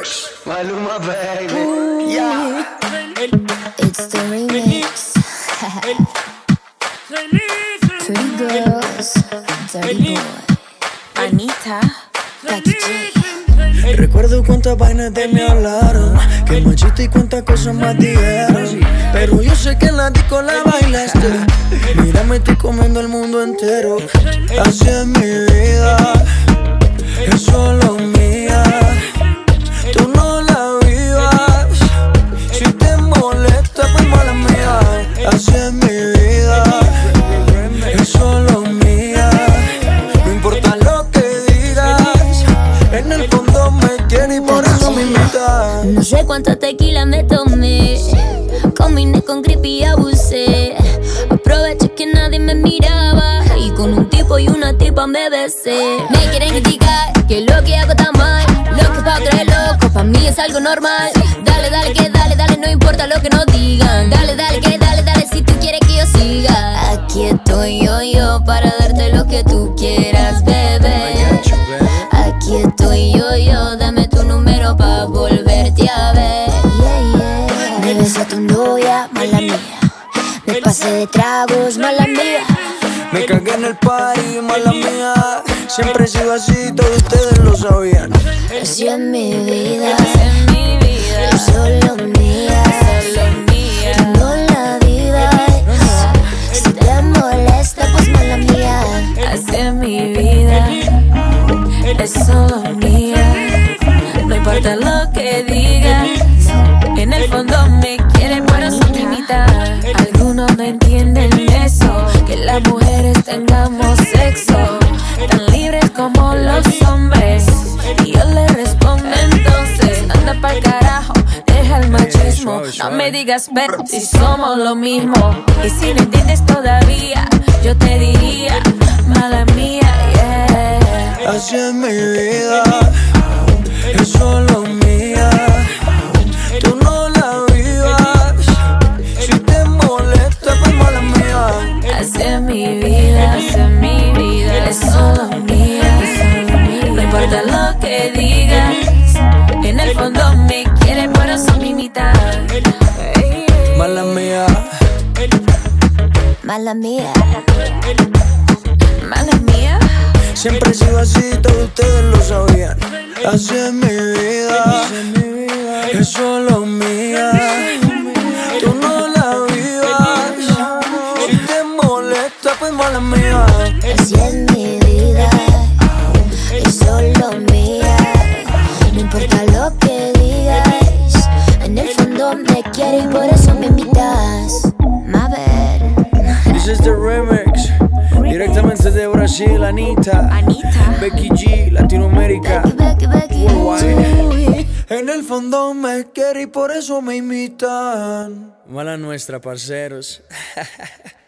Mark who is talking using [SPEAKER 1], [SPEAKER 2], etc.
[SPEAKER 1] remix. Maluma, baby. Yeah.
[SPEAKER 2] It's the remix. Pretty girls, dirty boy. Anita, Becky.
[SPEAKER 3] Recuerdo cuántas vainas de me hablaron Que machista y cuántas cosas más dijeron. Pero yo sé que en la disco la bailaste. Mírame, estoy comiendo el mundo entero. Así es mi vida. Es solo mía No
[SPEAKER 2] sé cuánta tequila me tomé. Combiné con creepy y abusé. Aproveché que nadie me miraba. Y con un tipo y una tipa me besé. Me quieren criticar que lo que hago está mal. Lo que pa' creer loco, pa' mí es algo normal. Pasé de tragos, mala mía.
[SPEAKER 3] Me cagué en el party, mala mía Siempre he sido así, todos ustedes lo sabían
[SPEAKER 2] Así es mi vida,
[SPEAKER 4] en mi vida,
[SPEAKER 2] es solo mía.
[SPEAKER 4] solo mía.
[SPEAKER 2] No la vivas. Si te molesta, pues mala mía.
[SPEAKER 4] Así es mi vida, es solo mía. No importa lo que digas, en el fondo tan libres como los hombres. Y yo le respondo entonces, anda pa'l carajo, deja el machismo. No me digas ver si somos lo mismo. Y si no entiendes todavía, yo te diría, mala mía, yeah.
[SPEAKER 3] Así es mi vida Mala mía. Mala mía, Siempre he sido así, todos ustedes lo sabían Así es mi vida Es solo mía Tú no la vivas Si te molesta, pues mala mía
[SPEAKER 2] Así es mi vida, es solo mía. No importa lo que digas, en el fondo me quieres y por eso me invitas.
[SPEAKER 3] Brasil, Anita.
[SPEAKER 4] Anita.
[SPEAKER 3] Becky G, Latinoamérica.
[SPEAKER 2] Becky, Becky.
[SPEAKER 3] En el fondo me quiere y por eso me imitan. Mala nuestra, parceros.